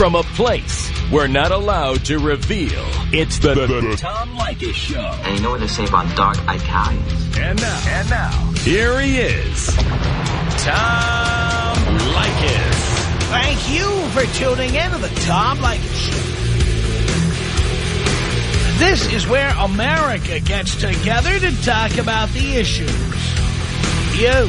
from a place we're not allowed to reveal. It's the, the, the Tom Leykis Show. And you know what they say about dark Italians. And now, and now, here he is, Tom Leykis. Thank you for tuning in to the Tom Leykis Show. This is where America gets together to talk about the issues you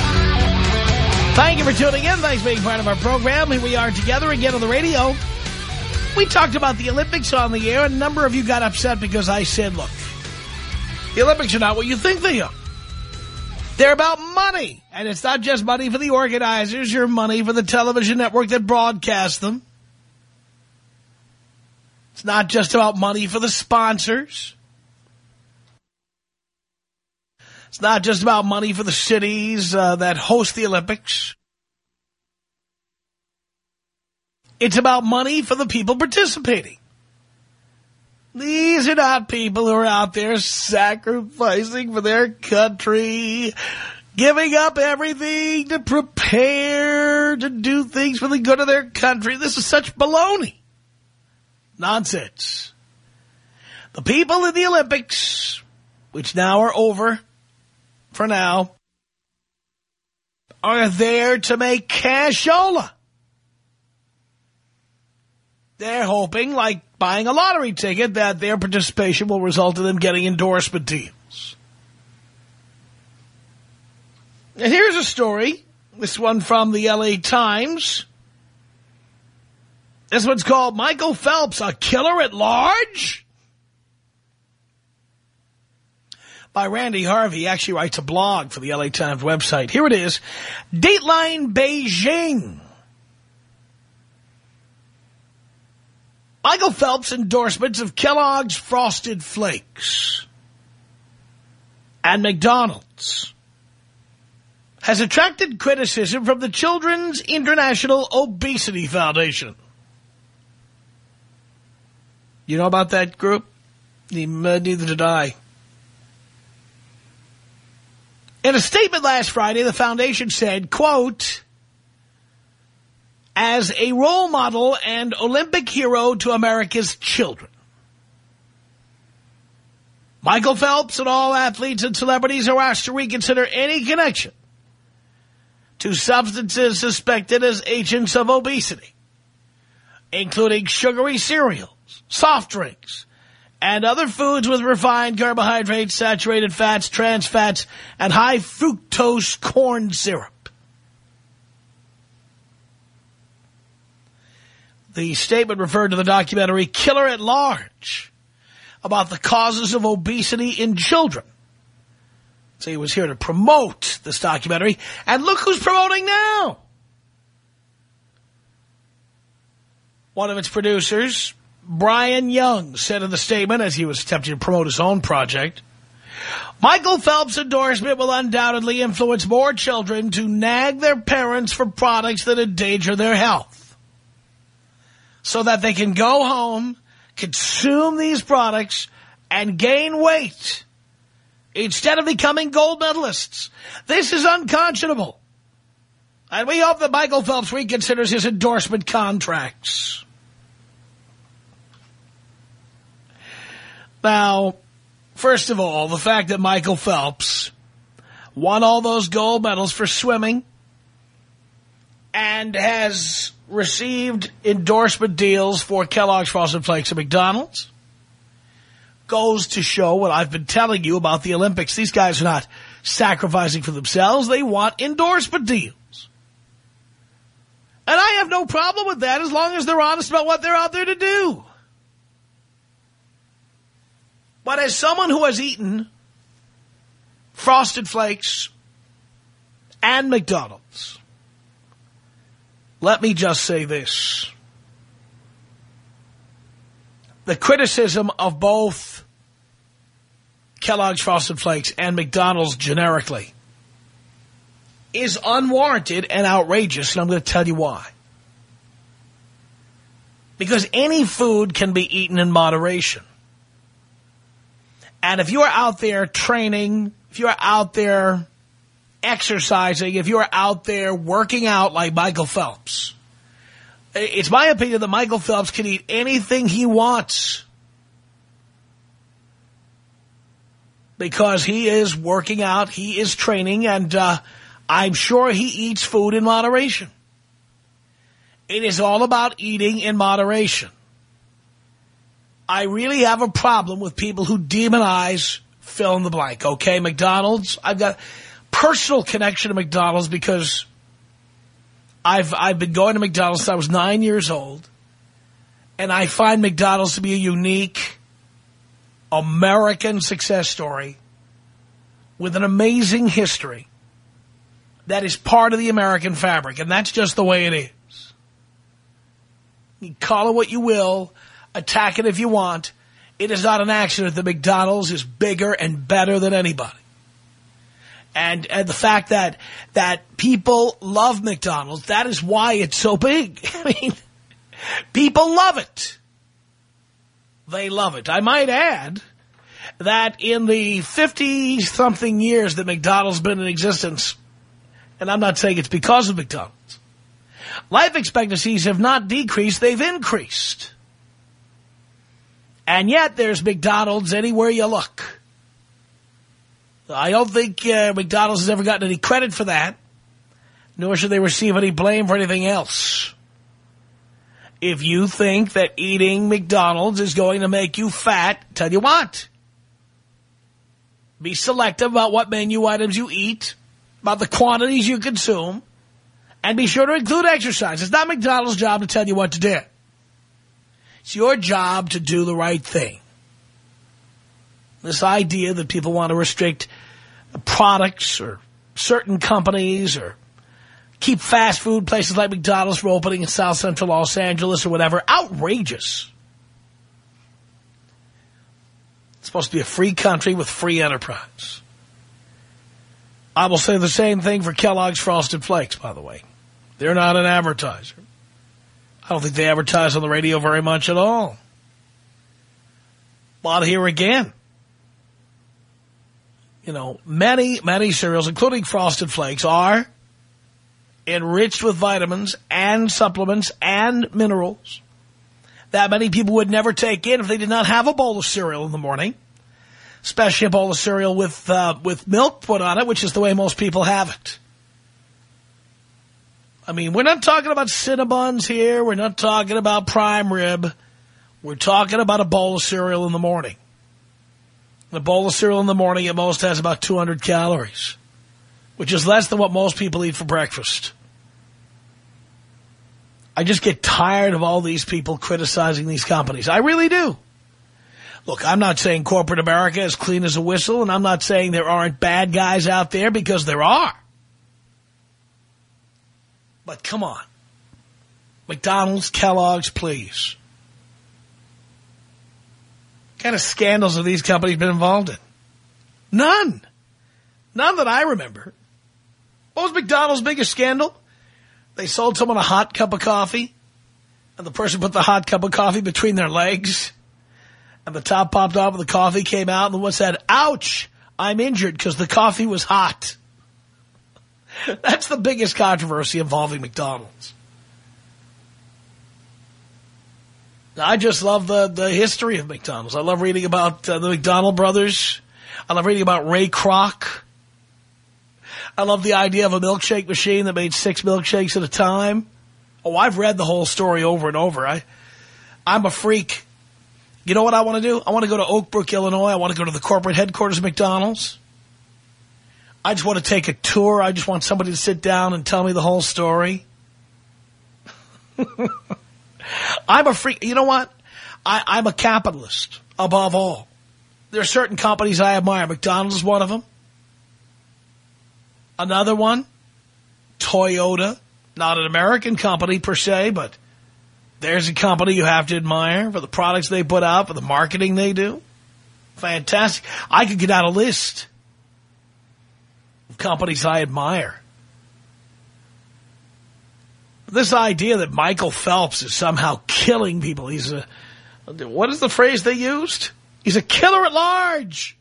Thank you for tuning in. Thanks for being part of our program. Here we are together again on the radio. We talked about the Olympics on the air. A number of you got upset because I said, look, the Olympics are not what you think they are. They're about money. And it's not just money for the organizers or money for the television network that broadcasts them. It's not just about money for the sponsors. It's not just about money for the cities uh, that host the Olympics. It's about money for the people participating. These are not people who are out there sacrificing for their country, giving up everything to prepare to do things for the good of their country. This is such baloney. Nonsense. The people in the Olympics, which now are over for now, are there to make cashola. They're hoping, like buying a lottery ticket, that their participation will result in them getting endorsement deals. And here's a story, this one from the L.A. Times. This one's called Michael Phelps, a killer at large? By Randy Harvey. He actually writes a blog for the L.A. Times website. Here it is. Dateline Beijing. Michael Phelps' endorsements of Kellogg's Frosted Flakes and McDonald's has attracted criticism from the Children's International Obesity Foundation. You know about that group? Neither did I. In a statement last Friday, the foundation said, quote, as a role model and Olympic hero to America's children. Michael Phelps and all athletes and celebrities are asked to reconsider any connection to substances suspected as agents of obesity, including sugary cereals, soft drinks, and other foods with refined carbohydrates, saturated fats, trans fats, and high fructose corn syrup. The statement referred to the documentary Killer at Large about the causes of obesity in children. So he was here to promote this documentary. And look who's promoting now. One of its producers, Brian Young, said in the statement as he was attempting to promote his own project, Michael Phelps' endorsement will undoubtedly influence more children to nag their parents for products that endanger their health so that they can go home, consume these products, and gain weight instead of becoming gold medalists. This is unconscionable. And we hope that Michael Phelps reconsiders his endorsement contracts. Now, first of all, the fact that Michael Phelps won all those gold medals for swimming and has received endorsement deals for Kellogg's Frosted Flakes and McDonald's. Goes to show what I've been telling you about the Olympics. These guys are not sacrificing for themselves. They want endorsement deals. And I have no problem with that as long as they're honest about what they're out there to do. But as someone who has eaten Frosted Flakes and McDonald's, let me just say this. The criticism of both Kellogg's Frosted Flakes and McDonald's generically is unwarranted and outrageous, and I'm going to tell you why. Because any food can be eaten in moderation. And if you are out there training, if you are out there exercising, if you are out there working out like Michael Phelps, it's my opinion that Michael Phelps can eat anything he wants. Because he is working out, he is training, and uh, I'm sure he eats food in moderation. It is all about eating in moderation. I really have a problem with people who demonize fill in the blank, okay? McDonald's, I've got personal connection to McDonald's because I've, I've been going to McDonald's since I was nine years old. And I find McDonald's to be a unique American success story with an amazing history that is part of the American fabric. And that's just the way it is. You call it what you will, attack it if you want. It is not an accident that McDonald's is bigger and better than anybody. And, and the fact that, that people love McDonald's, that is why it's so big. I mean, people love it. They love it. I might add that in the 50-something years that McDonald's been in existence, and I'm not saying it's because of McDonald's, life expectancies have not decreased, they've increased. And yet there's McDonald's anywhere you look. I don't think uh, McDonald's has ever gotten any credit for that, nor should they receive any blame for anything else. If you think that eating McDonald's is going to make you fat, tell you what. Be selective about what menu items you eat, about the quantities you consume, and be sure to include exercise. It's not McDonald's job to tell you what to do. It's your job to do the right thing. This idea that people want to restrict products or certain companies or keep fast food places like McDonald's from opening in South Central Los Angeles or whatever, outrageous. It's supposed to be a free country with free enterprise. I will say the same thing for Kellogg's Frosted Flakes, by the way. They're not an advertiser. I don't think they advertise on the radio very much at all. But here again, you know, many, many cereals, including Frosted Flakes, are enriched with vitamins and supplements and minerals that many people would never take in if they did not have a bowl of cereal in the morning, especially a bowl of cereal with, uh, with milk put on it, which is the way most people have it. I mean, we're not talking about Cinnabons here. We're not talking about prime rib. We're talking about a bowl of cereal in the morning. A bowl of cereal in the morning at most has about 200 calories, which is less than what most people eat for breakfast. I just get tired of all these people criticizing these companies. I really do. Look, I'm not saying corporate America is clean as a whistle, and I'm not saying there aren't bad guys out there, because there are. But come on. McDonald's, Kellogg's, please. What kind of scandals have these companies been involved in? None. None that I remember. What was McDonald's biggest scandal? They sold someone a hot cup of coffee, and the person put the hot cup of coffee between their legs, and the top popped off and the coffee came out, and the one said, ouch, I'm injured because the coffee was hot. That's the biggest controversy involving McDonald's. I just love the, the history of McDonald's. I love reading about uh, the McDonald brothers. I love reading about Ray Kroc. I love the idea of a milkshake machine that made six milkshakes at a time. Oh, I've read the whole story over and over. I, I'm a freak. You know what I want to do? I want to go to Oak Brook, Illinois. I want to go to the corporate headquarters of McDonald's. I just want to take a tour. I just want somebody to sit down and tell me the whole story. I'm a freak. You know what? I, I'm a capitalist above all. There are certain companies I admire. McDonald's is one of them. Another one, Toyota. Not an American company per se, but there's a company you have to admire for the products they put out, for the marketing they do. Fantastic. I could get out a list companies I admire. This idea that Michael Phelps is somehow killing people, he's a, what is the phrase they used? He's a killer at large.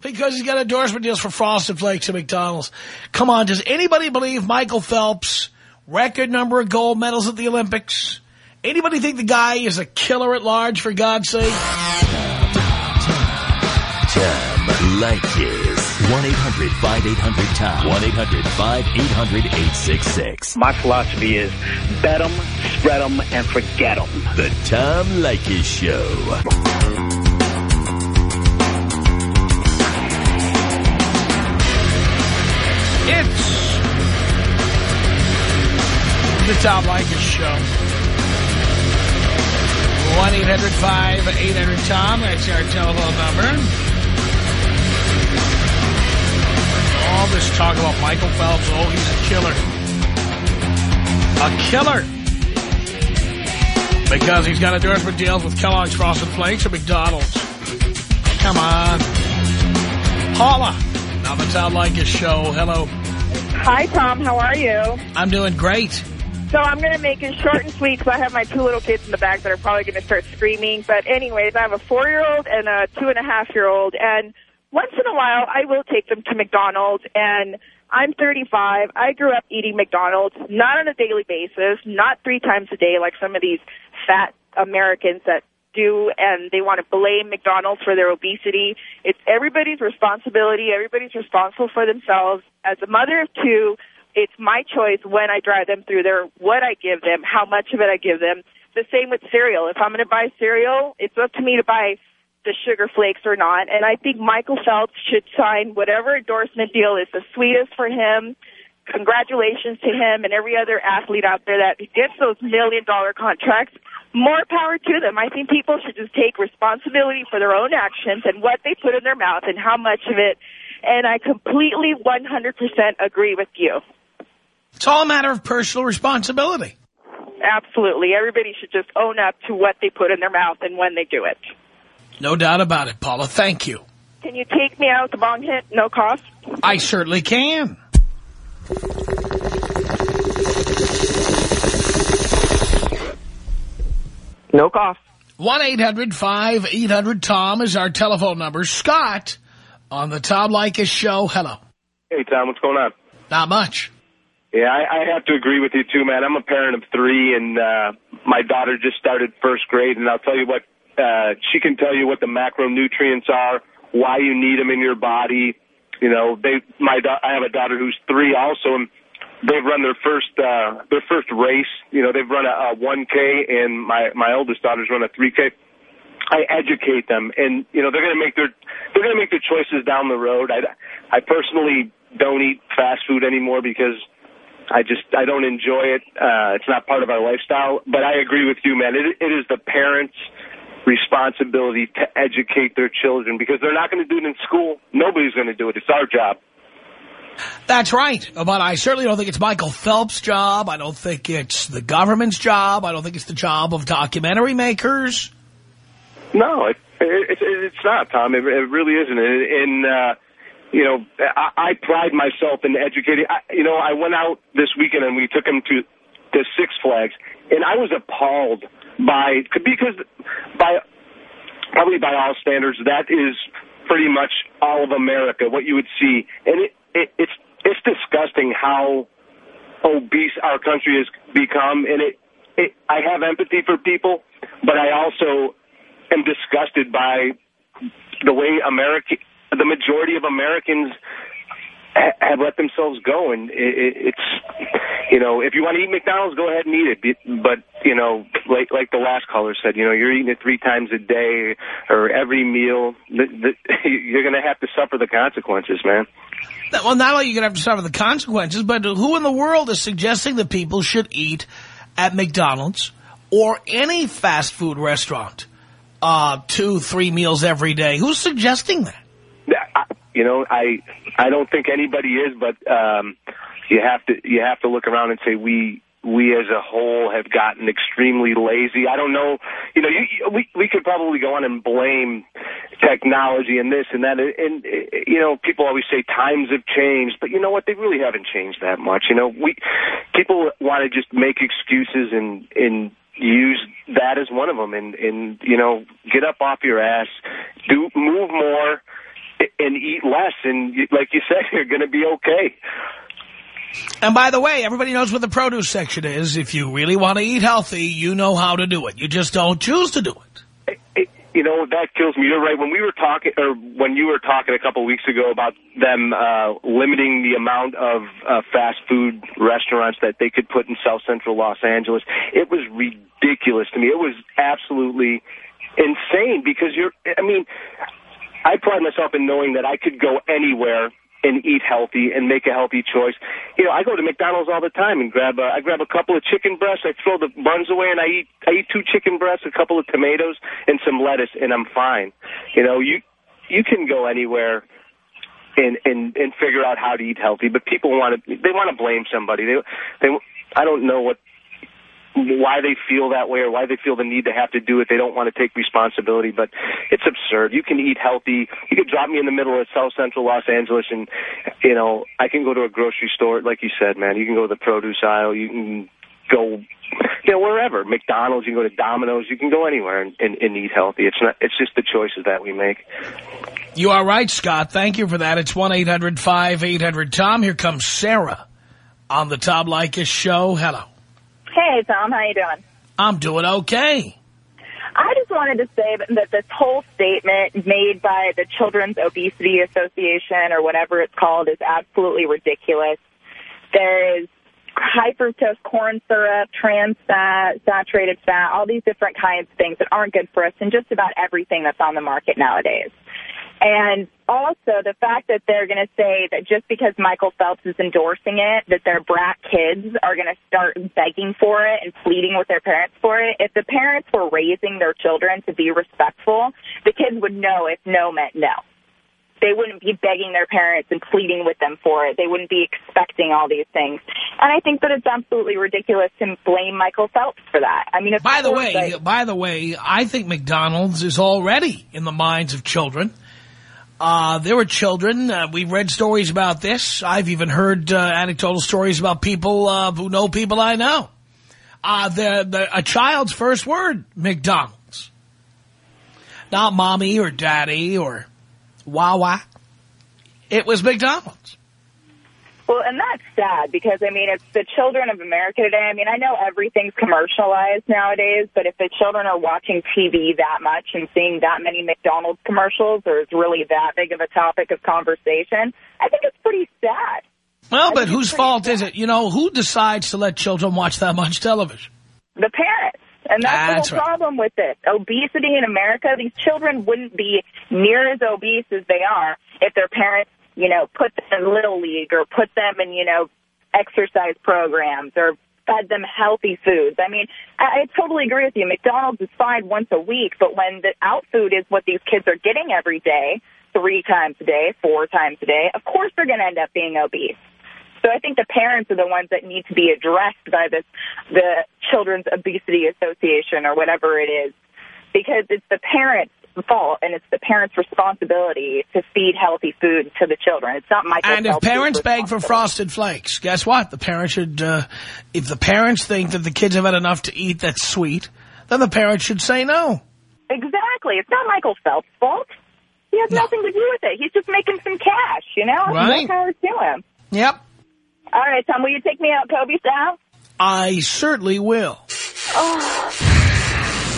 Because he's got endorsement deals for Frosted Flakes and McDonald's. Come on, does anybody believe Michael Phelps, record number of gold medals at the Olympics? Anybody think the guy is a killer at large, for God's sake? Tom Leykis. 1-800-5800-TOM. 1-800-5800-866. My philosophy is bet them, spread them, and forget them. The Tom Leykis Show. It's the Tom Leykis Show. 1-800-5800-TOM. That's our telephone number. All this talk about Michael Phelps. Oh, he's a killer. A killer. Because he's got endorsement deals with Kellogg's Frosted Flakes and McDonald's. Come on. Paula. Now the Tom Leykis Show. Hello. Hi, Tom. How are you? I'm doing great. So I'm going to make it short and sweet because I have my two little kids in the back that are probably going to start screaming. But anyways, I have a four-year-old and a two-and-a-half-year-old. And once in a while, I will take them to McDonald's. And I'm 35. I grew up eating McDonald's, not on a daily basis, not three times a day like some of these fat Americans that do and they want to blame McDonald's for their obesity. It's everybody's responsibility. Everybody's responsible for themselves. As a mother of two, it's my choice when I drive them through there, what I give them, how much of it I give them. The same with cereal. If I'm going to buy cereal, it's up to me to buy the sugar flakes or not. And I think Michael Phelps should sign whatever endorsement deal is the sweetest for him. Congratulations to him and every other athlete out there that gets those million dollar contracts. More power to them. I think people should just take responsibility for their own actions and what they put in their mouth and how much of it. And I completely 100% agree with you. It's all a matter of personal responsibility. Absolutely. Everybody should just own up to what they put in their mouth and when they do it. No doubt about it, Paula. Thank you. Can you take me out the bong hit, no cost? I certainly can. No cost. 1-800-5800-TOM is our telephone number. Scott on the Tom Leykis show. Hello. Hey, Tom, what's going on? Not much. Yeah, I, I have to agree with you, too, man. I'm a parent of three, and uh, my daughter just started first grade, and I'll tell you what, uh, she can tell you what the macronutrients are, why you need them in your body. You know, they. My I have a daughter who's three also, and they've run their first uh, their first race. You know, they've run a, a 1K, and my my oldest daughter's run a 3K. I educate them, and you know they're going to make their they're going to make their choices down the road. I I personally don't eat fast food anymore because I just I don't enjoy it. Uh, it's not part of our lifestyle. But I agree with you, man. It, it is the parents' responsibility to educate their children because they're not going to do it in school. Nobody's going to do it. It's our job. That's right. But I certainly don't think it's Michael Phelps' job. I don't think it's the government's job. I don't think it's the job of documentary makers. No, it, it, it, it's not, Tom. It, it really isn't. And, uh, you know, I, I pride myself in educating. I, you know, I went out this weekend and we took him to, to Six Flags, and I was appalled by, because by, probably by all standards, that is pretty much all of America, what you would see. And it, it, it's it's disgusting how obese our country has become, and it, it I have empathy for people, but I also am disgusted by the way America, the majority of Americans have let themselves go, and it, it's you know if you want to eat McDonald's, go ahead and eat it. But you know, like like the last caller said, you know, you're eating it three times a day or every meal. You're going to have to suffer the consequences, man. Well, not only are you going to have to suffer the consequences, but who in the world is suggesting that people should eat at McDonald's or any fast food restaurant uh, two, three meals every day? Who's suggesting that? You know, I I don't think anybody is, but um, you have to you have to look around and say we we as a whole have gotten extremely lazy. I don't know, you know, you, we we could probably go on and blame technology and this and that, and you know, people always say times have changed, but you know what? They really haven't changed that much. You know, we people want to just make excuses and and use that as one of them, and and you know, get up off your ass, do move more, and eat less, and like you said, you're going to be okay. And by the way, everybody knows what the produce section is. If you really want to eat healthy, you know how to do it. You just don't choose to do it. it you know, that kills me. You're right. When we were talking, or when you were talking a couple of weeks ago about them uh, limiting the amount of uh, fast food restaurants that they could put in South Central Los Angeles, it was ridiculous to me. It was absolutely insane because you're, I mean, I pride myself in knowing that I could go anywhere and eat healthy and make a healthy choice. You know, I go to McDonald's all the time and grab a, I grab a couple of chicken breasts, I throw the buns away, and I eat I eat two chicken breasts, a couple of tomatoes, and some lettuce, and I'm fine. You know, you you can go anywhere and and and figure out how to eat healthy, but people want to they want to blame somebody. They they I don't know what why they feel that way or why they feel the need to have to do it. They don't want to take responsibility, but it's absurd. You can eat healthy. You could drop me in the middle of South Central Los Angeles and, you know, I can go to a grocery store, like you said, man. You can go to the produce aisle. You can go, you know, wherever. McDonald's, you can go to Domino's. You can go anywhere and, and, and eat healthy. It's not. It's just the choices that we make. You are right, Scott. Thank you for that. It's 1-800-5800-TOM. Here comes Sarah on the Tom Leykis show. Hello. Hey, Tom. How you doing? I'm doing okay. I just wanted to say that this whole statement made by the Children's Obesity Association or whatever it's called is absolutely ridiculous. There is high fructose corn syrup, trans fat, saturated fat, all these different kinds of things that aren't good for us in just about everything that's on the market nowadays. And also the fact that they're going to say that just because Michael Phelps is endorsing it, that their brat kids are going to start begging for it and pleading with their parents for it. If the parents were raising their children to be respectful, the kids would know if no meant no. They wouldn't be begging their parents and pleading with them for it. They wouldn't be expecting all these things. And I think that it's absolutely ridiculous to blame Michael Phelps for that. I mean, by the way, by the way, I think McDonald's is already in the minds of children. Uh, there were children. Uh, we've read stories about this. I've even heard uh, anecdotal stories about people uh, who know people I know. Uh, the, the, a child's first word, McDonald's. Not mommy or daddy or Wawa. It was McDonald's. Well, and that's sad because, I mean, it's the children of America today. I mean, I know everything's commercialized nowadays, but if the children are watching TV that much and seeing that many McDonald's commercials or it's really that big of a topic of conversation, I think it's pretty sad. Well, but whose fault sad. is it? You know, who decides to let children watch that much television? The parents. And that's, that's the whole right. problem with it. Obesity in America, these children wouldn't be near as obese as they are if their parents you know, put them in Little League or put them in, you know, exercise programs or fed them healthy foods. I mean, I, I totally agree with you. McDonald's is fine once a week, but when the out food is what these kids are getting every day, three times a day, four times a day, of course they're going to end up being obese. So I think the parents are the ones that need to be addressed by this, the Children's Obesity Association or whatever it is, because it's the parents fault, and it's the parents' responsibility to feed healthy food to the children. It's not Michael. And if parents beg for Frosted Flakes, guess what? The parents should. Uh, if the parents think that the kids have had enough to eat that's sweet, then the parents should say no. Exactly. It's not Michael Phelps' fault. He has no. nothing to do with it. He's just making some cash, you know? Right. Power to him. Yep. All right, Tom, will you take me out Kobe style? I certainly will. Oh.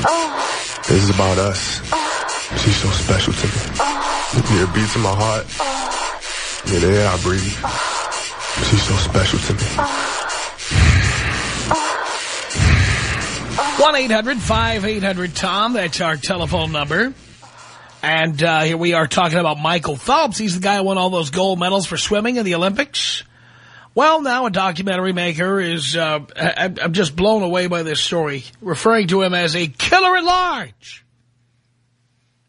Oh. This is about us. Oh. She's so special to me. Oh. Yeah, beats in my heart. Oh. Yeah, the air I breathe. Oh. She's so special to me. One eight hundred five eight hundred Tom. That's our telephone number. And uh, here we are talking about Michael Phelps. He's the guy who won all those gold medals for swimming in the Olympics. Well, now a documentary maker is, uh, I'm just blown away by this story, referring to him as a killer at large.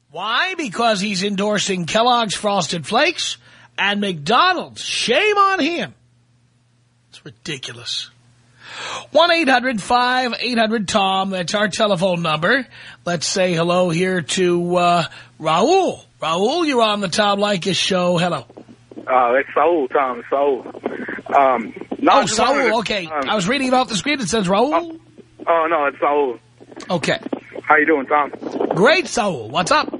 Why? Because he's endorsing Kellogg's Frosted Flakes and McDonald's. Shame on him. It's ridiculous. 1-800-5800-TOM. That's our telephone number. Let's say hello here to uh, Raul. Raul, you're on the Tom Leykis show. Hello. Uh, it's Saul, Tom. Saul. Um, no, Oh, Saul. to- Okay. um, I was reading it off the screen. It says Raul. Oh, no, it's Saul. Okay. How you doing, Tom? Great, Saul. What's up?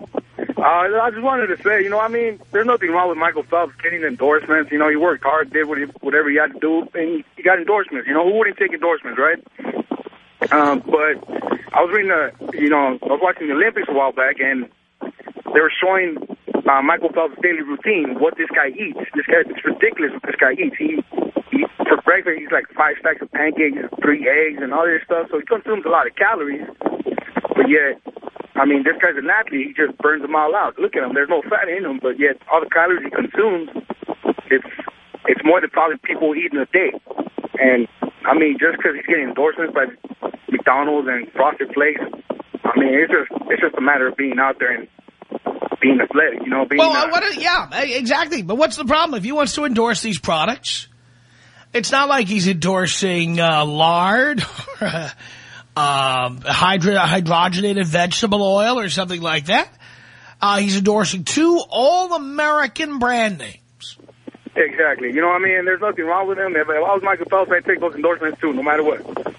Uh, I just wanted to say, you know, I mean, there's nothing wrong with Michael Phelps getting endorsements. You know, he worked hard, did what he, whatever he had to do, and he got endorsements. You know, who wouldn't take endorsements, right? Um, but I was reading, a, you know, I was watching the Olympics a while back, and they were showing uh, Michael Phelps' daily routine, what this guy eats. This guy, it's ridiculous what this guy eats. He, he for breakfast, he's like five stacks of pancakes, three eggs, and all this stuff. So he consumes a lot of calories. But yet, I mean, this guy's an athlete. He just burns them all out. Look at him. There's no fat in him, but yet all the calories he consumes, it's it's more than probably people eat in a day. And I mean, just because he's getting endorsements by McDonald's and Frosted Flakes, I mean, it's just it's just a matter of being out there and being athletic. You know, being Well, uh, what? Yeah, eh, exactly. But what's the problem? If he wants to endorse these products, it's not like he's endorsing uh, lard or uh, um, hydro hydrogenated vegetable oil or something like that. Uh, he's endorsing two all-American brand names. Exactly. You know what I mean? There's nothing wrong with him. If I was Michael Phelps, I'd take those endorsements too, no matter what.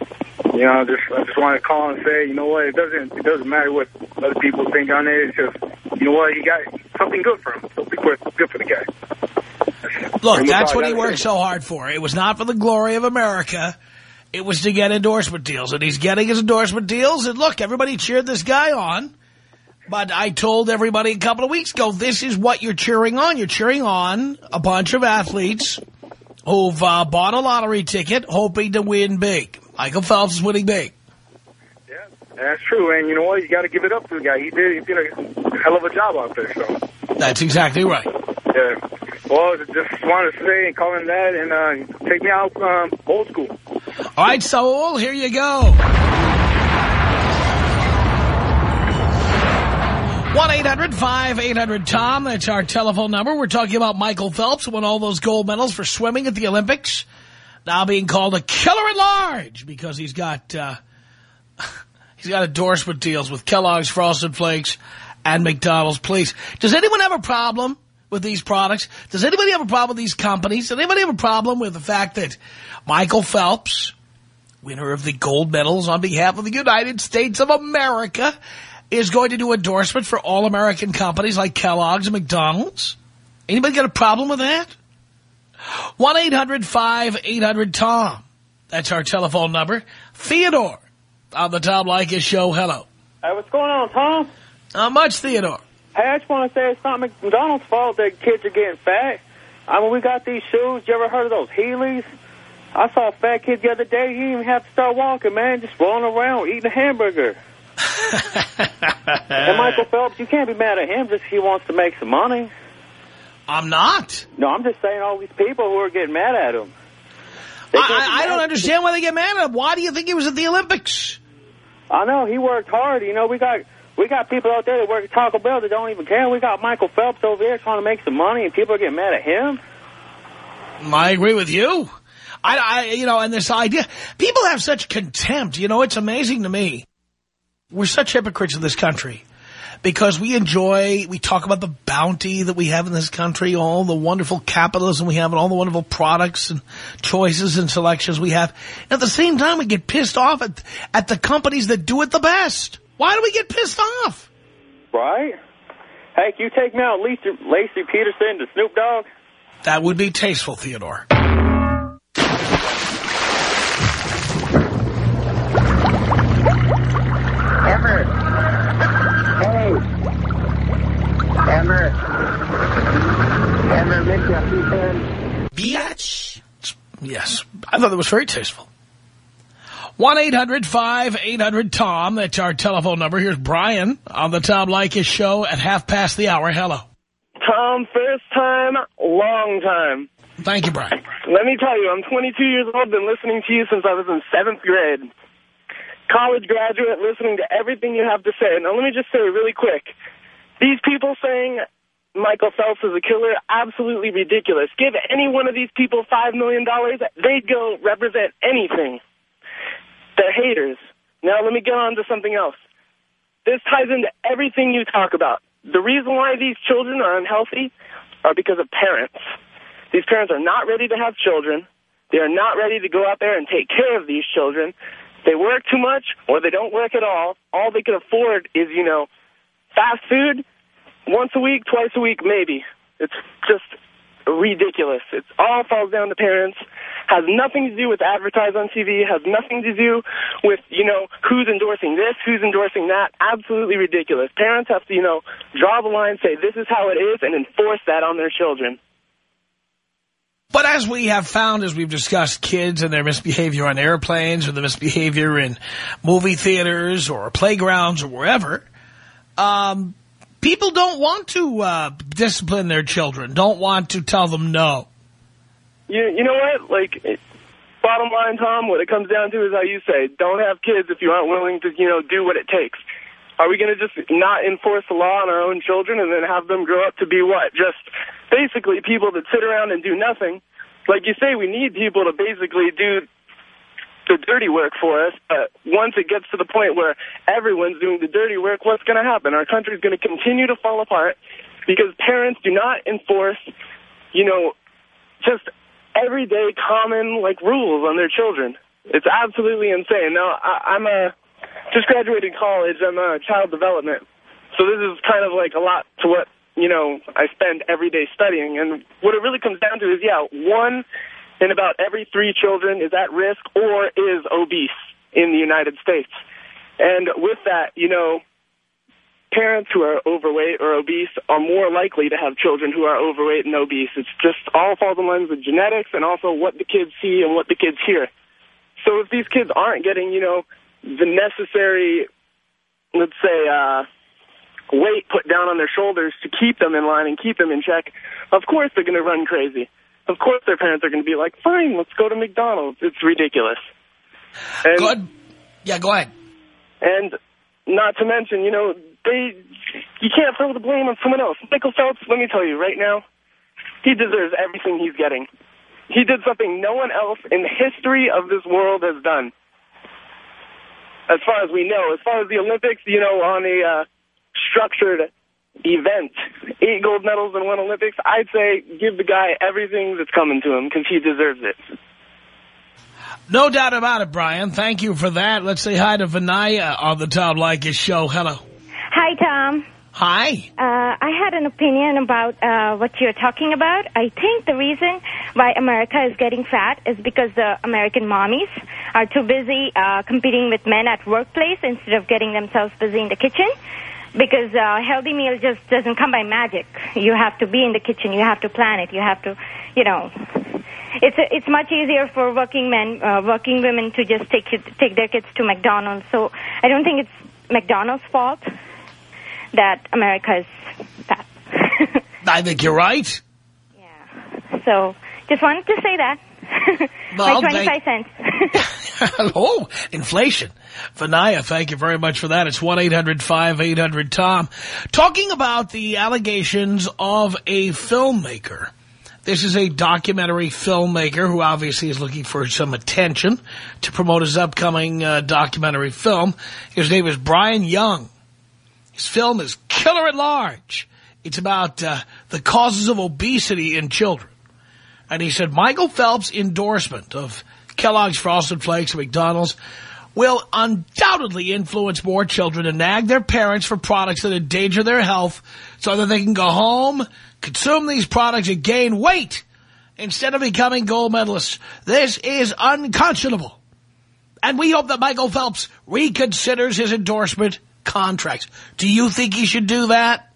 You know, just I just want to call and say, you know what? It doesn't it doesn't matter what other people think on it. It's just, you know what? He got something good for him. Something good, good for the guy. Look, that's what he worked so hard for. It was not for the glory of America. It was to get endorsement deals. And he's getting his endorsement deals. And look, everybody cheered this guy on. But I told everybody a couple of weeks ago, this is what you're cheering on. You're cheering on a bunch of athletes who've uh, bought a lottery ticket hoping to win big. Michael Phelps is winning big. Yeah, that's true. And you know what? You got to give it up to the guy. He did. He did a hell of a job out there. So That's exactly right. yeah. Well, just wanted to say and call him that and uh, take me out um, old school. All right, Saul, here you go. 1-800-5800-TOM. That's our telephone number. We're talking about Michael Phelps, who won all those gold medals for swimming at the Olympics. Now being called a killer at large because he's got uh, he's got endorsement deals with Kellogg's Frosted Flakes and McDonald's. Please, does anyone have a problem with these products? Does anybody have a problem with these companies? Does anybody have a problem with the fact that Michael Phelps, winner of the gold medals on behalf of the United States of America, is going to do endorsement for all American companies like Kellogg's and McDonald's? Anybody got a problem with that? 1-800-5800-TOM. That's our telephone number. Theodore on the Tom Leykis show. Hello. Hey, what's going on, Tom? Not much, Theodore. Hey, I just want to say it's not McDonald's fault that kids are getting fat. I mean, we got these shoes. You ever heard of those Heelys? I saw a fat kid the other day. He didn't even have to start walking, man. Just rolling around, eating a hamburger. and Michael Phelps, you can't be mad at him just he wants to make some money. I'm not. No, I'm just saying all these people who are getting mad at him. I, I, don't understand why they get mad at him. Why do you think he was at the Olympics? I know he worked hard. You know, we got we got people out there that work at Taco Bell that don't even care. We got Michael Phelps over there trying to make some money, and people are getting mad at him. I agree with you. I, I, you know, and this idea, people have such contempt. You know, it's amazing to me. We're such hypocrites in this country because we enjoy, we talk about the bounty that we have in this country, all the wonderful capitalism we have, and all the wonderful products and choices and selections we have. And at the same time, we get pissed off at, at the companies that do it the best. Why do we get pissed off? Right? Hey, can you take me out Laci, Laci Peterson to Snoop Dogg? That would be tasteful, Theodore. Amber. Hey. Amber. Amber, make your feet turn. Biatch. Yes, I thought that was very tasteful. 1-800-5800-TOM. That's our telephone number. Here's Brian on the Tom Leykis show at half past the hour. Hello. Tom, first time, long time. Thank you, Brian. Let me tell you, I'm 22 years old, been listening to you since I was in seventh grade. College graduate, listening to everything you have to say. Now, let me just say really quick. These people saying Michael Phelps is a killer, absolutely ridiculous. Give any one of these people $5 million, they'd go represent anything. They're haters. Now let me get on to something else. This ties into everything you talk about. The reason why these children are unhealthy are because of parents. These parents are not ready to have children. They are not ready to go out there and take care of these children. They work too much or they don't work at all. All they can afford is, you know, fast food once a week, twice a week, maybe. It's just ridiculous. It all falls down to parents. Has nothing to do with advertise on TV. Has nothing to do with, you know, who's endorsing this, who's endorsing that. Absolutely ridiculous. Parents have to, you know, draw the line, say this is how it is, and enforce that on their children. But as we have found, as we've discussed kids and their misbehavior on airplanes or the misbehavior in movie theaters or playgrounds or wherever, um, people don't want to uh, discipline their children, don't want to tell them no. You, you know what? Like, bottom line, Tom, what it comes down to is how you say, don't have kids if you aren't willing to, you know, do what it takes. Are we going to just not enforce the law on our own children and then have them grow up to be what? Just basically people that sit around and do nothing. Like you say, we need people to basically do the dirty work for us, but once it gets to the point where everyone's doing the dirty work, what's going to happen? Our country's going to continue to fall apart because parents do not enforce, you know, just everyday common, like, rules on their children. It's absolutely insane. Now, I, I'm a just graduated college. I'm a child development. So this is kind of like a lot to what, you know, I spend every day studying. And what it really comes down to is, yeah, one in about every three children is at risk or is obese in the United States. And with that, you know, parents who are overweight or obese are more likely to have children who are overweight and obese. It's just all falls in lines with genetics and also what the kids see and what the kids hear. So if these kids aren't getting, you know, the necessary, let's say, uh, weight put down on their shoulders to keep them in line and keep them in check, of course they're going to run crazy. Of course their parents are going to be like, fine, let's go to McDonald's. It's ridiculous. And, go ahead. Yeah, go ahead. And not to mention, you know, they you can't throw the blame on someone else. Michael Phelps, let me tell you right now, he deserves everything he's getting. He did something no one else in the history of this world has done. As far as we know. As far as the Olympics, you know, on a uh, structured event, eight gold medals and one Olympics, I'd say give the guy everything that's coming to him because he deserves it. No doubt about it, Brian. Thank you for that. Let's say hi to Vanaya on the Tom Leykis show. Hello. Hi, Tom. Hi. Uh, I had an opinion about uh, what you're talking about. I think the reason why America is getting fat is because the American mommies are too busy uh, competing with men at workplace instead of getting themselves busy in the kitchen. Because a healthy meal just doesn't come by magic. You have to be in the kitchen. You have to plan it. You have to, you know, it's a, it's much easier for working men, uh, working women to just take take their kids to McDonald's. So I don't think it's McDonald's fault that America is fat. I think you're right. Yeah. So just wanted to say that. Well, My 25 cents. oh, inflation. Vanaya, thank you very much for that. It's 1-800-5800-TOM. Talking about the allegations of a filmmaker. This is a documentary filmmaker who obviously is looking for some attention to promote his upcoming uh, documentary film. His name is Brian Young. His film is Killer at Large. It's about uh, the causes of obesity in children. And he said Michael Phelps' endorsement of Kellogg's Frosted Flakes and McDonald's will undoubtedly influence more children to nag their parents for products that endanger their health so that they can go home, consume these products, and gain weight instead of becoming gold medalists. This is unconscionable. And we hope that Michael Phelps reconsiders his endorsement contracts. Do you think he should do that?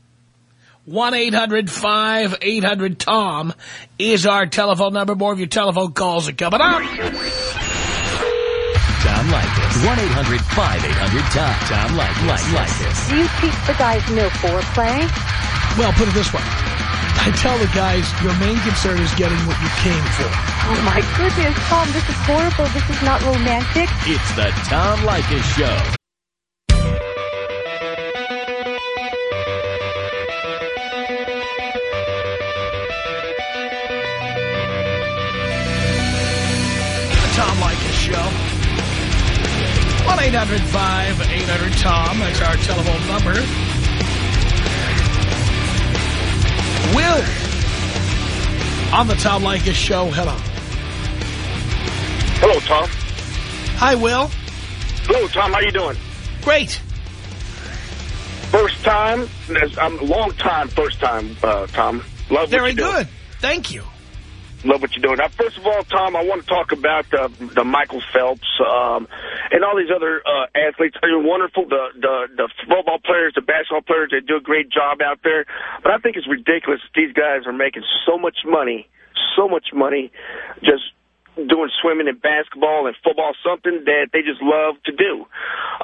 1-800-5800-TOM is our telephone number. More of your telephone calls are coming up. Tom Leykis. 1-800-5800-TOM. Tom Leykis. Leykis. Do you teach the guys no foreplay? Well, put it this way. I tell the guys, your main concern is getting what you came for. Oh, my goodness, Tom, this is horrible. This is not romantic. It's the Tom Leykis Show. Show. 1-800-5800-TOM. That's our telephone number. Will on the Tom Leykis Show. Hello. Hello, Tom. Hi, Will. Hello, Tom. How you doing? Great. First time, I'm a long time first time, uh, Tom. Love Very you're doing. good. Thank you. Love what you're doing. Now, first of all, Tom, I want to talk about uh, the Michael Phelps um, and all these other uh, athletes. They're wonderful. The, the the football players, the basketball players, they do a great job out there. But I think it's ridiculous that these guys are making so much money, so much money, just doing swimming and basketball and football, something that they just love to do.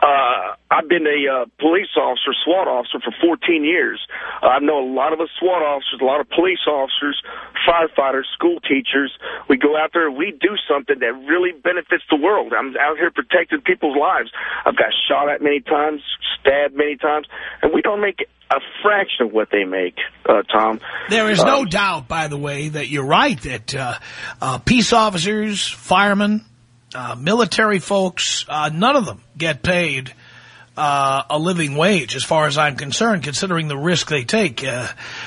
Uh, I've been a uh, police officer, SWAT officer for 14 years. Uh, I know a lot of us SWAT officers, a lot of police officers, firefighters, school teachers. We go out there and we do something that really benefits the world. I'm out here protecting people's lives. I've got shot at many times, stabbed many times, and we don't make a fraction of what they make, uh, Tom. There is no Um, doubt, by the way, that you're right, that uh, uh, peace officers, firemen, uh, military folks, uh, none of them get paid uh, a living wage, as far as I'm concerned, considering the risk they take. Uh,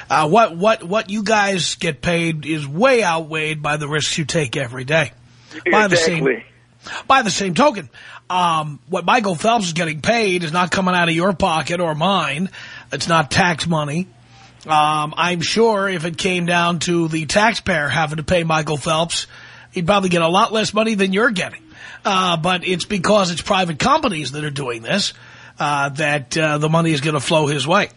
uh, what what what you guys get paid is way outweighed by the risks you take every day. By the same Exactly. by the same token, um, what Michael Phelps is getting paid is not coming out of your pocket or mine. It's not tax money. Um, I'm sure if it came down to the taxpayer having to pay Michael Phelps, he'd probably get a lot less money than you're getting. Uh, but it's because it's private companies that are doing this uh, that uh, the money is going to flow his way.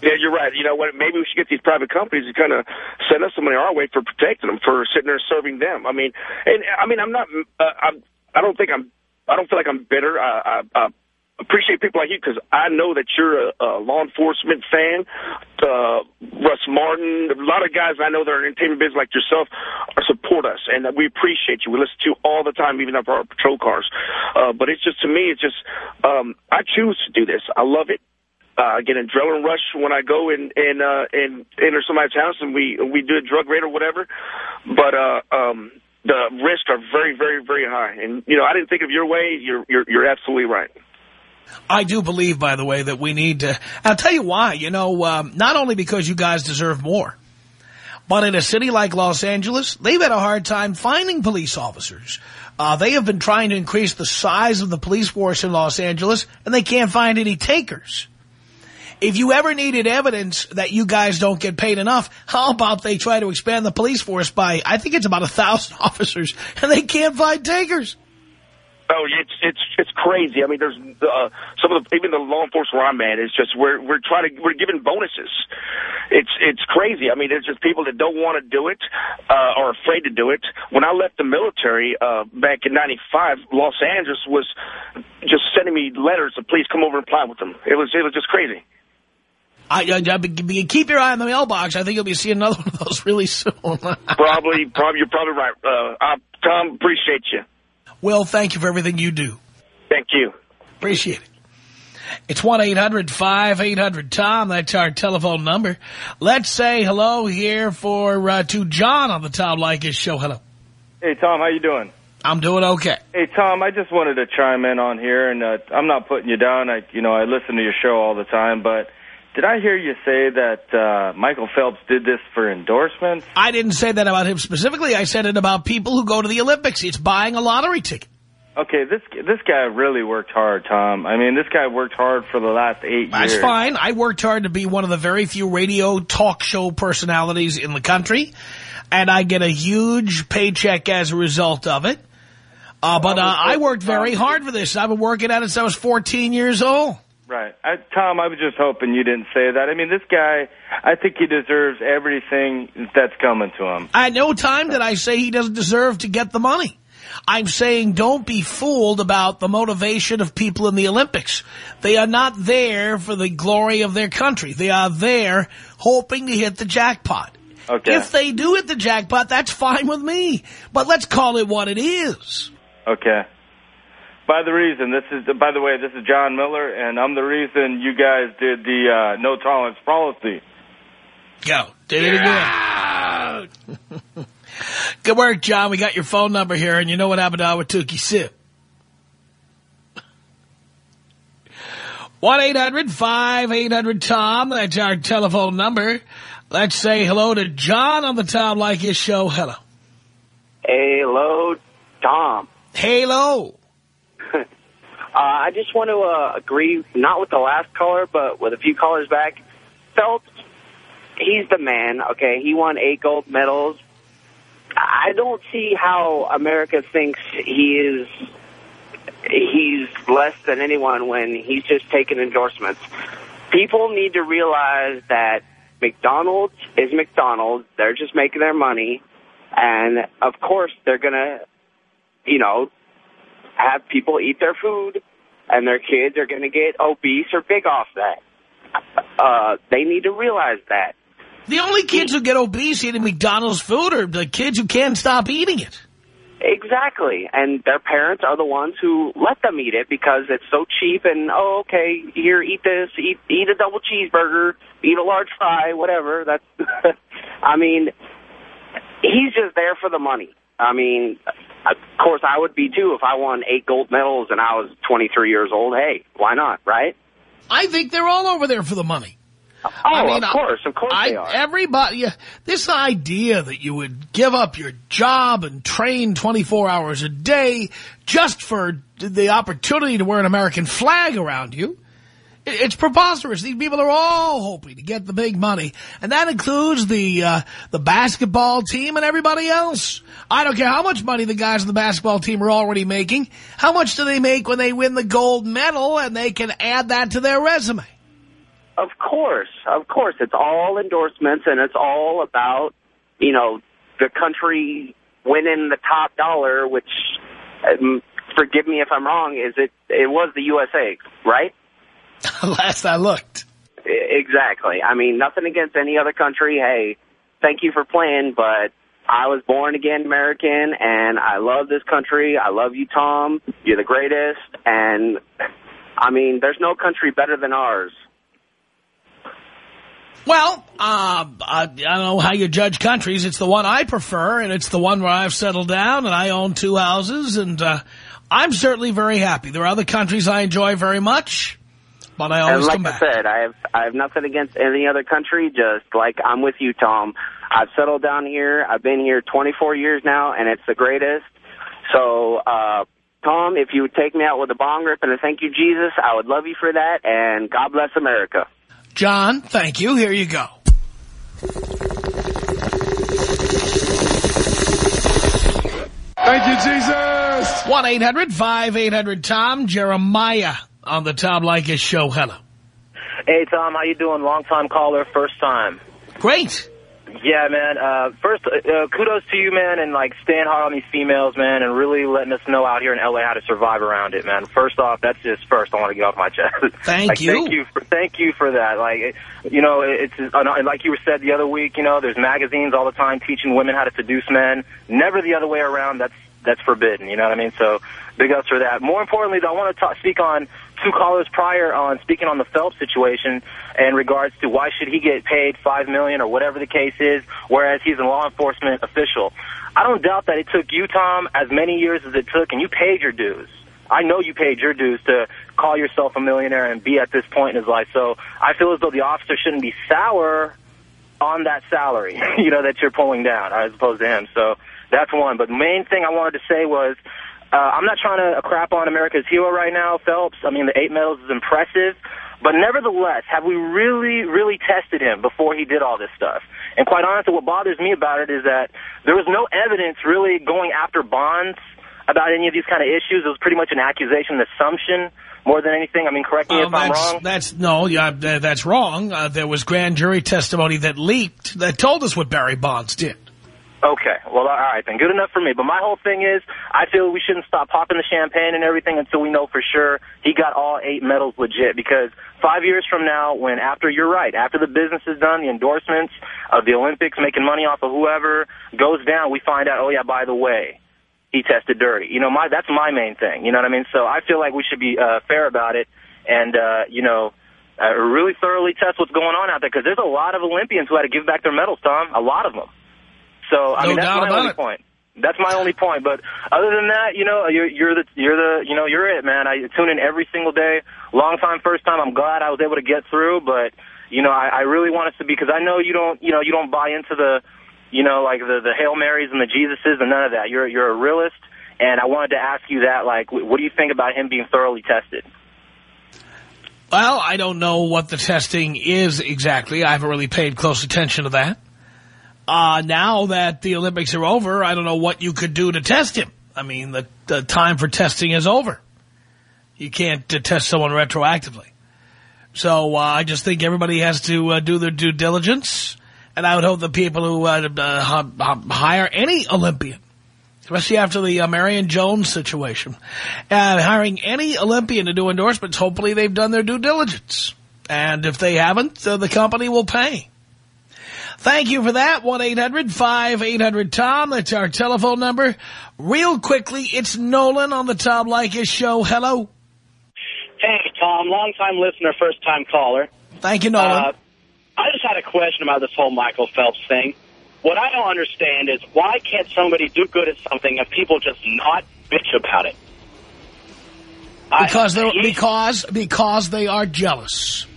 Yeah, you're right. You know what? Maybe we should get these private companies to kind of send us some money our way for protecting them, for sitting there serving them. I mean, and I mean, I'm not. Uh, I'm. I don't think I'm. I don't feel like I'm bitter. I, I, I appreciate people like you because I know that you're a, a law enforcement fan. Uh, Russ Martin, a lot of guys I know that are in entertainment business like yourself are support us, and we appreciate you. We listen to you all the time, even up our patrol cars. Uh, but it's just to me, it's just um, I choose to do this. I love it. Uh, I get an adrenaline rush when I go and and uh, and enter somebody's house and we we do a drug raid or whatever. But uh, um, the risks are very, very, very high. And you know, I didn't think of your way. You're you're you're absolutely right. I do believe, by the way, that we need to... I'll tell you why. You know, um, not only because you guys deserve more, but in a city like Los Angeles, they've had a hard time finding police officers. Uh, they have been trying to increase the size of the police force in Los Angeles, and they can't find any takers. If you ever needed evidence that you guys don't get paid enough, how about they try to expand the police force by, I think it's about a thousand officers, and they can't find takers. Oh, it's it's it's crazy. I mean, there's uh, some of the even the law enforcement where I'm at is just we're we're trying to we're giving bonuses. It's it's crazy. I mean, there's just people that don't want to do it uh, or afraid to do it. When I left the military uh, back in '95, Los Angeles was just sending me letters to please come over and apply with them. It was it was just crazy. I, I, I- keep your eye on the mailbox. I think you'll be seeing another one of those really soon. Probably, probably you're probably right. Uh, uh, Tom, appreciate you. Will, thank you for everything you do. Thank you. Appreciate it. It's 1-800-5800-TOM. That's our telephone number. Let's say hello here for uh, to John on the Tom Leykis show. Hello. Hey, Tom, how you doing? I'm doing okay. Hey, Tom, I just wanted to chime in on here, and uh, I'm not putting you down. I, you know, I listen to your show all the time, but did I hear you say that uh, Michael Phelps did this for endorsements? I didn't say that about him specifically. I said it about people who go to the Olympics. It's buying a lottery ticket. Okay, this this guy really worked hard, Tom. I mean, this guy worked hard for the last eight That's years. fine. I worked hard to be one of the very few radio talk show personalities in the country, and I get a huge paycheck as a result of it. Uh, but uh, I worked very hard for this. I've been working at it since I was 14 years old. Right. I, Tom, I was just hoping you didn't say that. I mean, this guy, I think he deserves everything that's coming to him. At no time did I say he doesn't deserve to get the money. I'm saying don't be fooled about the motivation of people in the Olympics. They are not there for the glory of their country. They are there hoping to hit the jackpot. Okay. If they do hit the jackpot, that's fine with me. But let's call it what it is. Okay. By the reason, this is by the way, this is John Miller, and I'm the reason you guys did the uh, no tolerance policy. Go. Did it again. Good work, John. We got your phone number here, and you know what happened to Awatuki Sip. 1-800-5800-TOM. That's our telephone number. Let's say hello to John on the Tom Leykis show. Hello. Hello, Tom. Hello. Uh, I just want to uh, agree, not with the last caller, but with a few callers back. Phelps, he's the man, okay? He won eight gold medals. I don't see how America thinks he is he's less than anyone when he's just taking endorsements. People need to realize that McDonald's is McDonald's. They're just making their money. And, of course, they're going to, you know, have people eat their food, and their kids are going to get obese or big off that. Uh, they need to realize that. The only kids who get obese eating McDonald's food are the kids who can't stop eating it. Exactly. And their parents are the ones who let them eat it because it's so cheap and, oh, okay, here, eat this, eat, eat a double cheeseburger, eat a large fry, whatever. That's, I mean, he's just there for the money. I mean, of course, I would be too if I won eight gold medals and I was 23 years old. Hey, why not, right? I think they're all over there for the money. Oh, I mean, of course, of course I, they are. Everybody, this idea that you would give up your job and train 24 hours a day just for the opportunity to wear an American flag around you, it's preposterous. These people are all hoping to get the big money, and that includes the uh, the basketball team and everybody else. I don't care how much money the guys on the basketball team are already making. How much do they make when they win the gold medal, and they can add that to their resume? Of course, of course. It's all endorsements, and it's all about, you know, the country winning the top dollar, which, um, forgive me if I'm wrong, is it, it was the USA, right? Last I looked. Exactly. I mean, nothing against any other country. Hey, thank you for playing, but I was born again American, and I love this country. I love you, Tom. You're the greatest, and, I mean, there's no country better than ours. Well, uh, I, I don't know how you judge countries. It's the one I prefer, and it's the one where I've settled down, and I own two houses, and uh, I'm certainly very happy. There are other countries I enjoy very much, but I And always like come I back. said, I have I have nothing against any other country. Just like I'm with you, Tom. I've settled down here. I've been here 24 years now, and it's the greatest. So, uh, Tom, if you would take me out with a bong rip and a thank you, Jesus, I would love you for that. And God bless America. John, thank you. Here you go. Thank you, Jesus. 1-800-5800-TOM. Jeremiah on the Tom Leykis show. Hello. Hey, Tom, how you doing? Long-time caller, first time. Great. Yeah, man. Uh, first, uh, uh, kudos to you, man, and, like, staying hard on these females, man, and really letting us know out here in L.A. how to survive around it, man. First off, that's just first I want to get off my chest. Thank like, you. Thank you for, thank you for that. Like, it, you know, it's, uh, like you were said the other week, you know, there's magazines all the time teaching women how to seduce men. Never the other way around. That's, that's forbidden, you know what I mean? So, big ups for that. More importantly, though, I want to talk, speak on two callers prior on speaking on the Phelps situation in regards to why should he get paid 5 million or whatever the case is, whereas he's a law enforcement official. I don't doubt that it took you, Tom, as many years as it took, and you paid your dues. I know you paid your dues to call yourself a millionaire and be at this point in his life. So I feel as though the officer shouldn't be sour on that salary, you know, that you're pulling down as opposed to him. So that's one. But the main thing I wanted to say was uh, I'm not trying to crap on America's hero right now, Phelps. I mean, the eight medals is impressive. But nevertheless, have we really, really tested him before he did all this stuff? And quite honestly, what bothers me about it is that there was no evidence really going after Bonds about any of these kind of issues. It was pretty much an accusation, an assumption more than anything. I mean, correct me Well, if I'm wrong. that's no, yeah, that's wrong. Uh, there was grand jury testimony that leaked that told us what Barry Bonds did. Okay, well, all right then. Good enough for me. But my whole thing is, I feel we shouldn't stop popping the champagne and everything until we know for sure he got all eight medals legit. Because five years from now, when after you're right, after the business is done, the endorsements of the Olympics, making money off of whoever goes down, we find out, oh yeah, by the way, he tested dirty. You know, my that's my main thing. You know what I mean? So I feel like we should be uh, fair about it, and uh, you know. Uh, really thoroughly test what's going on out there because there's a lot of Olympians who had to give back their medals, Tom. A lot of them. So I No mean, that's my only it. point. That's my only point. But other than that, you know, you're you're the you're the you know you're it, man. I tune in every single day. Long time, first time. I'm glad I was able to get through, but you know, I, I really want us to be because I know you don't you know you don't buy into the you know like the the hail marys and the Jesuses and none of that. You're you're a realist, and I wanted to ask you that. Like, what do you think about him being thoroughly tested? Well, I don't know what the testing is exactly. I haven't really paid close attention to that. Uh, now that the Olympics are over, I don't know what you could do to test him. I mean, the, the time for testing is over. You can't uh, test someone retroactively. So uh, I just think everybody has to uh, do their due diligence. And I would hope the people who uh, uh, hire any Olympian, especially after the Marion Jones situation, hiring any Olympian to do endorsements, hopefully they've done their due diligence. And if they haven't, the company will pay. Thank you for that. 1-800-5800-TOM. That's our telephone number. Real quickly, it's Nolan on the Tom Leykis show. Hello. Hey, Tom, long-time listener, first-time caller. Thank you, Nolan. Uh, I just had a question about this whole Michael Phelps thing. What I don't understand is why can't somebody do good at something and people just not bitch about it? because they're, because because they are jealous.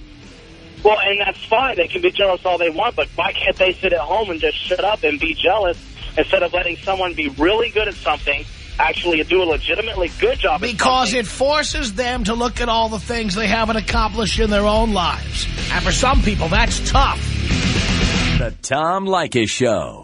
Well, and that's fine. They can be jealous all they want, but why can't they sit at home and just shut up and be jealous instead of letting someone be really good at something, actually do a legitimately good job at Because it forces them to look at all the things they haven't accomplished in their own lives. And for some people, that's tough. The Tom Leykis Show.